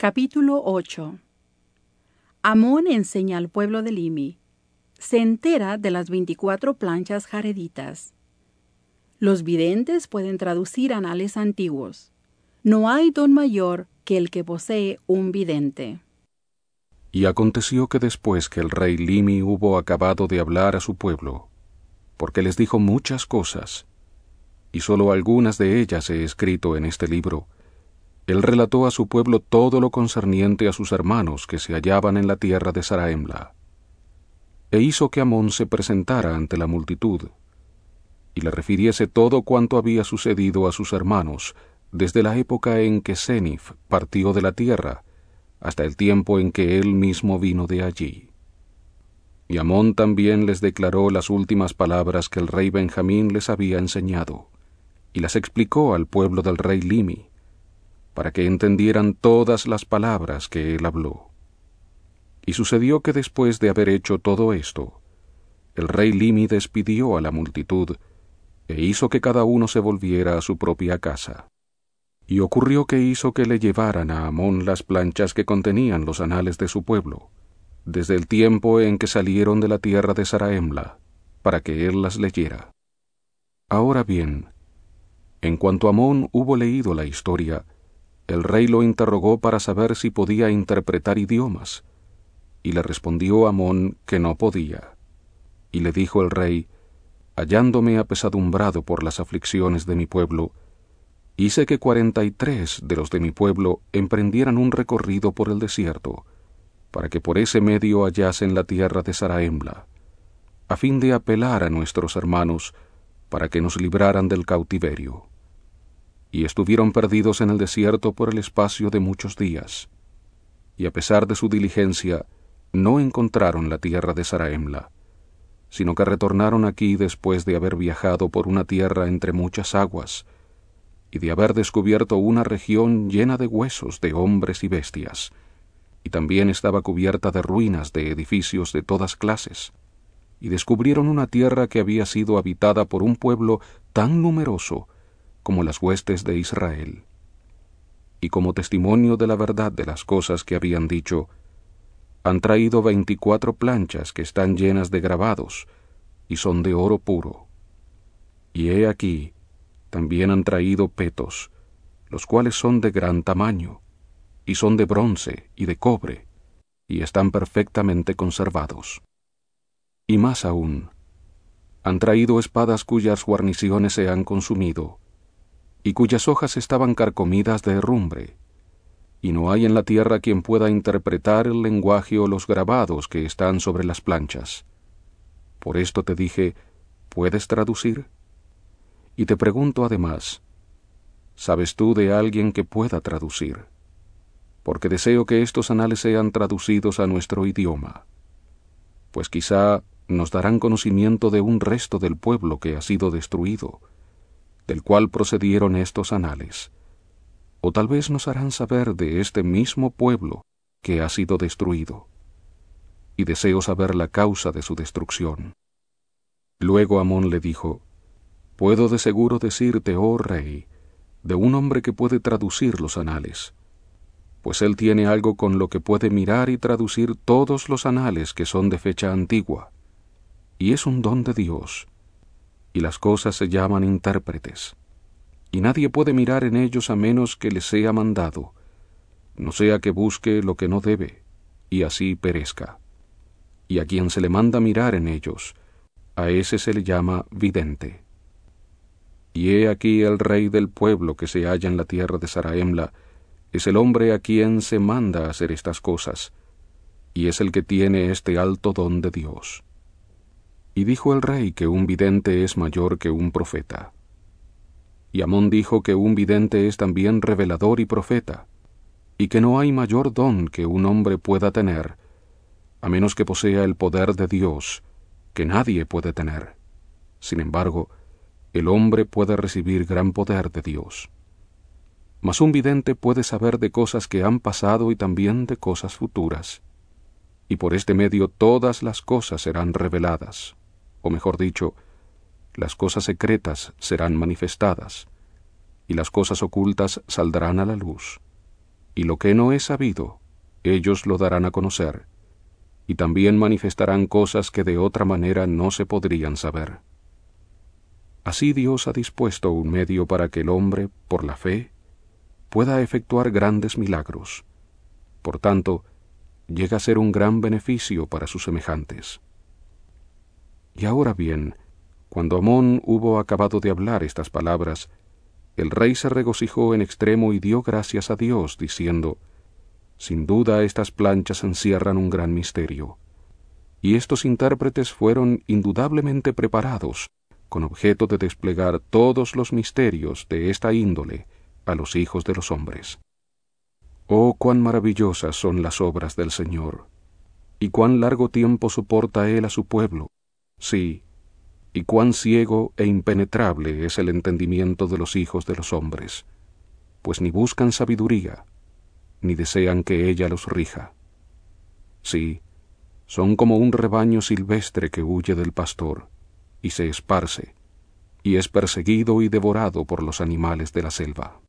Capítulo 8 Amón enseña al pueblo de Limi. Se entera de las 24 planchas jareditas. Los videntes pueden traducir anales antiguos. No hay don mayor que el que posee un vidente. Y aconteció que después que el rey Limi hubo acabado de hablar a su pueblo, porque les dijo muchas cosas, y sólo algunas de ellas he escrito en este libro, él relató a su pueblo todo lo concerniente a sus hermanos que se hallaban en la tierra de Saraemla. E hizo que Amón se presentara ante la multitud, y le refiriese todo cuanto había sucedido a sus hermanos desde la época en que Senif partió de la tierra, hasta el tiempo en que él mismo vino de allí. Y Amón también les declaró las últimas palabras que el rey Benjamín les había enseñado, y las explicó al pueblo del rey Limi, para que entendieran todas las palabras que él habló. Y sucedió que después de haber hecho todo esto, el rey Limi despidió a la multitud e hizo que cada uno se volviera a su propia casa. Y ocurrió que hizo que le llevaran a Amón las planchas que contenían los anales de su pueblo, desde el tiempo en que salieron de la tierra de Saraemla, para que él las leyera. Ahora bien, en cuanto Amón hubo leído la historia, el rey lo interrogó para saber si podía interpretar idiomas, y le respondió Amón que no podía. Y le dijo el rey, hallándome apesadumbrado por las aflicciones de mi pueblo, hice que cuarenta y tres de los de mi pueblo emprendieran un recorrido por el desierto, para que por ese medio hallasen la tierra de Saraembla, a fin de apelar a nuestros hermanos para que nos libraran del cautiverio y estuvieron perdidos en el desierto por el espacio de muchos días. Y a pesar de su diligencia, no encontraron la tierra de Saraemla, sino que retornaron aquí después de haber viajado por una tierra entre muchas aguas, y de haber descubierto una región llena de huesos de hombres y bestias, y también estaba cubierta de ruinas de edificios de todas clases, y descubrieron una tierra que había sido habitada por un pueblo tan numeroso como las huestes de Israel. Y como testimonio de la verdad de las cosas que habían dicho, han traído veinticuatro planchas que están llenas de grabados, y son de oro puro. Y he aquí, también han traído petos, los cuales son de gran tamaño, y son de bronce y de cobre, y están perfectamente conservados. Y más aún, han traído espadas cuyas guarniciones se han consumido, y cuyas hojas estaban carcomidas de herrumbre, y no hay en la tierra quien pueda interpretar el lenguaje o los grabados que están sobre las planchas. Por esto te dije, ¿puedes traducir? Y te pregunto además, ¿sabes tú de alguien que pueda traducir? Porque deseo que estos anales sean traducidos a nuestro idioma, pues quizá nos darán conocimiento de un resto del pueblo que ha sido destruido, del cual procedieron estos anales, o tal vez nos harán saber de este mismo pueblo que ha sido destruido, y deseo saber la causa de su destrucción. Luego Amón le dijo, Puedo de seguro decirte, oh rey, de un hombre que puede traducir los anales, pues él tiene algo con lo que puede mirar y traducir todos los anales que son de fecha antigua, y es un don de Dios, y las cosas se llaman intérpretes, y nadie puede mirar en ellos a menos que le sea mandado, no sea que busque lo que no debe, y así perezca. Y a quien se le manda mirar en ellos, a ese se le llama vidente. Y he aquí el rey del pueblo que se halla en la tierra de Saraemla, es el hombre a quien se manda hacer estas cosas, y es el que tiene este alto don de Dios. Y dijo el rey que un vidente es mayor que un profeta. Y Amón dijo que un vidente es también revelador y profeta, y que no hay mayor don que un hombre pueda tener, a menos que posea el poder de Dios, que nadie puede tener. Sin embargo, el hombre puede recibir gran poder de Dios. Mas un vidente puede saber de cosas que han pasado y también de cosas futuras, y por este medio todas las cosas serán reveladas o mejor dicho, las cosas secretas serán manifestadas, y las cosas ocultas saldrán a la luz. Y lo que no es sabido, ellos lo darán a conocer, y también manifestarán cosas que de otra manera no se podrían saber. Así Dios ha dispuesto un medio para que el hombre, por la fe, pueda efectuar grandes milagros. Por tanto, llega a ser un gran beneficio para sus semejantes. Y ahora bien, cuando Amón hubo acabado de hablar estas palabras, el rey se regocijó en extremo y dio gracias a Dios, diciendo, Sin duda estas planchas encierran un gran misterio. Y estos intérpretes fueron indudablemente preparados con objeto de desplegar todos los misterios de esta índole a los hijos de los hombres. Oh, cuán maravillosas son las obras del Señor, y cuán largo tiempo soporta Él a su pueblo, sí, y cuán ciego e impenetrable es el entendimiento de los hijos de los hombres, pues ni buscan sabiduría, ni desean que ella los rija. Sí, son como un rebaño silvestre que huye del pastor, y se esparce, y es perseguido y devorado por los animales de la selva.